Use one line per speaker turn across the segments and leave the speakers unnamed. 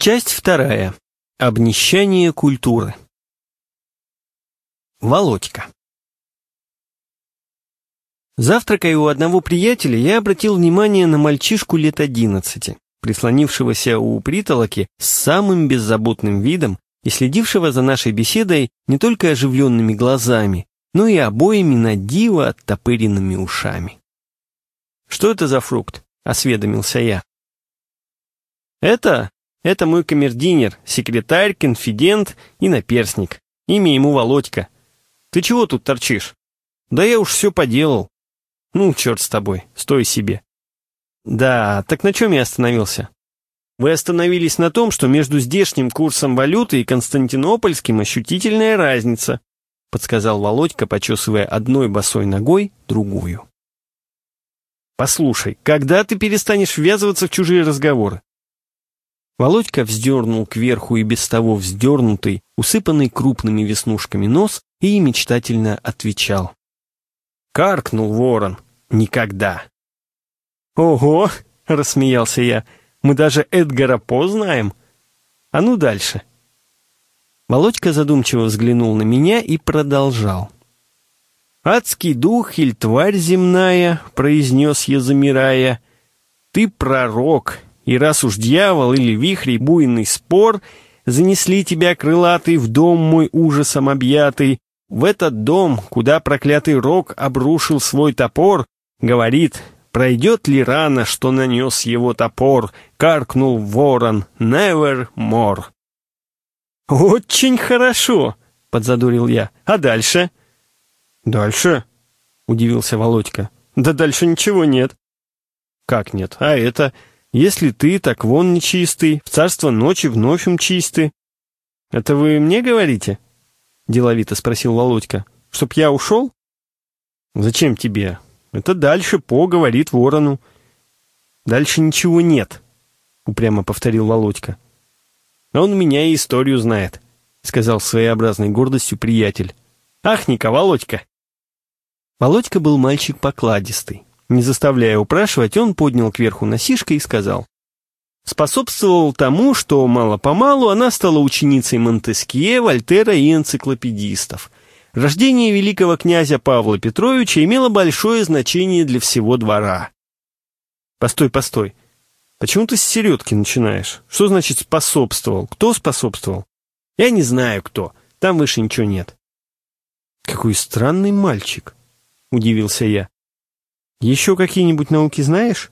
Часть вторая. Обнищание культуры. Володька. Завтракая у одного приятеля, я обратил внимание на мальчишку лет одиннадцати, прислонившегося у притолоки с самым беззаботным видом и следившего за нашей беседой не только оживленными глазами, но и обоими на диво оттопыренными ушами. «Что это за фрукт?» — осведомился я. «Это это мой камердинер, секретарь, конфидент и наперсник. Имя ему Володька. Ты чего тут торчишь? Да я уж все поделал. Ну, черт с тобой, стой себе. Да, так на чем я остановился? Вы остановились на том, что между здешним курсом валюты и константинопольским ощутительная разница, подсказал Володька, почесывая одной босой ногой другую. Послушай, когда ты перестанешь ввязываться в чужие разговоры? Володька вздернул кверху и без того вздернутый, усыпанный крупными веснушками нос и мечтательно отвечал. Каркнул ворон. Никогда. «Ого!» — рассмеялся я. «Мы даже Эдгара По знаем. А ну дальше». Володька задумчиво взглянул на меня и продолжал. «Адский дух или тварь земная», — произнес я, замирая, — «ты пророк, и раз уж дьявол или вихрь буйный спор занесли тебя, крылатый, в дом мой ужасом объятый, в этот дом, куда проклятый рок обрушил свой топор, говорит, пройдет ли рана, что нанес его топор, каркнул ворон, never more. «Очень хорошо», — подзадурил я. «А дальше?» «Дальше?» — удивился Володька. «Да дальше ничего нет». «Как нет? А это...» Если ты, так вон нечистый, в царство ночи вновь чистый. Это вы мне говорите? Деловито спросил Володька. Чтоб я ушел? Зачем тебе? Это дальше По говорит ворону. Дальше ничего нет, упрямо повторил Володька. Он меня и историю знает, сказал своеобразной гордостью приятель. Ахника, Володька! Володька был мальчик покладистый. Не заставляя упрашивать, он поднял кверху носишко и сказал. Способствовал тому, что мало-помалу она стала ученицей Монтескье, Вольтера и энциклопедистов. Рождение великого князя Павла Петровича имело большое значение для всего двора. Постой, постой. Почему ты с середки начинаешь? Что значит способствовал? Кто способствовал? Я не знаю, кто. Там выше ничего нет. Какой странный мальчик, удивился я. Еще какие-нибудь науки знаешь?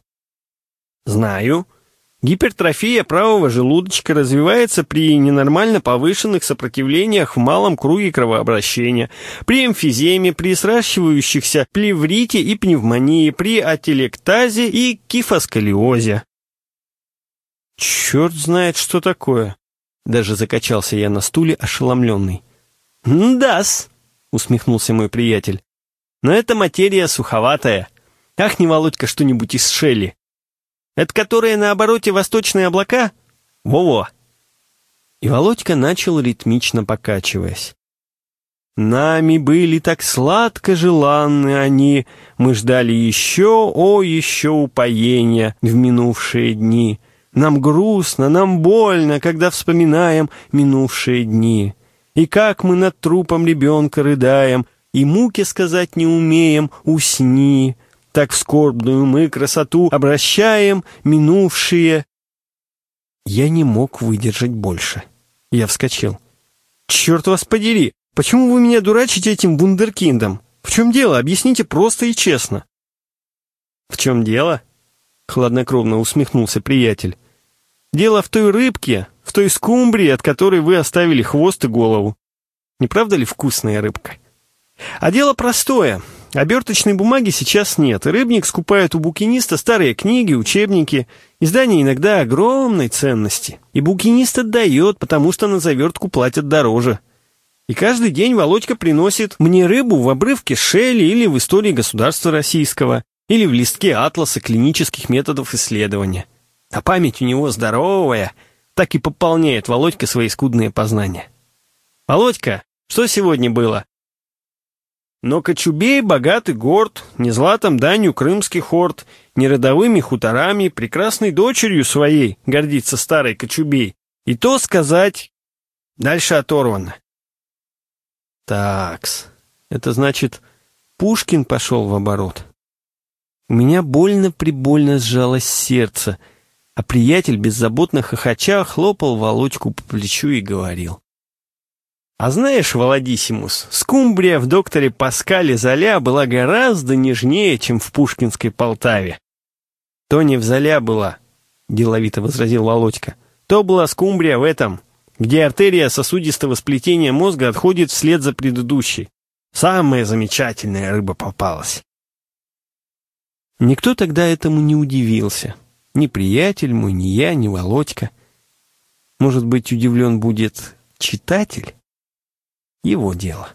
Знаю. Гипертрофия правого желудочка развивается при ненормально повышенных сопротивлениях в малом круге кровообращения, при эмфиземе, при сращивающихся плеврите и пневмонии, при ателектазе и кифосколиозе. Черт знает, что такое. Даже закачался я на стуле, ошеломленный. «Да-с», усмехнулся мой приятель. «Но эта материя суховатая. Ах, не Володька, что-нибудь из Шелли. Это которые на обороте восточные облака? Во-во. И Володька начал ритмично покачиваясь. Нами были так сладко желанны они, мы ждали еще, о, еще упоения в минувшие дни. Нам грустно, нам больно, когда вспоминаем минувшие дни. И как мы над трупом ребенка рыдаем, и муки сказать не умеем, усни так в скорбную мы красоту обращаем минувшие. Я не мог выдержать больше. Я вскочил. «Черт вас подери! Почему вы меня дурачите этим вундеркиндом? В чем дело? Объясните просто и честно». «В чем дело?» — хладнокровно усмехнулся приятель. «Дело в той рыбке, в той скумбрии, от которой вы оставили хвост и голову. Не правда ли вкусная рыбка?» «А дело простое. Оберточной бумаги сейчас нет. Рыбник скупает у букиниста старые книги, учебники. Издания иногда огромной ценности. И букинист отдает, потому что на завертку платят дороже. И каждый день Володька приносит мне рыбу в обрывке Шелли или в истории государства российского, или в листке атласа клинических методов исследования. А память у него здоровая, так и пополняет Володька свои скудные познания. «Володька, что сегодня было?» Но Кочубей богатый горд, не златом данью крымский хорд, не родовыми хуторами, прекрасной дочерью своей гордится старый Кочубей, И то сказать, дальше оторвано. Такс, это значит, Пушкин пошел в оборот. У меня больно-прибольно сжалось сердце, а приятель беззаботно хохоча хлопал Володьку по плечу и говорил. А знаешь, Володисимус, скумбрия в докторе Паскале Золя была гораздо нежнее, чем в пушкинской Полтаве. То не в Золя была, деловито возразил Володька. То была скумбрия в этом, где артерия сосудистого сплетения мозга отходит вслед за предыдущей. Самая замечательная рыба попалась. Никто тогда этому не удивился. Ни приятель мой, ни я, ни Володька. Может быть, удивлен будет читатель? Его дело.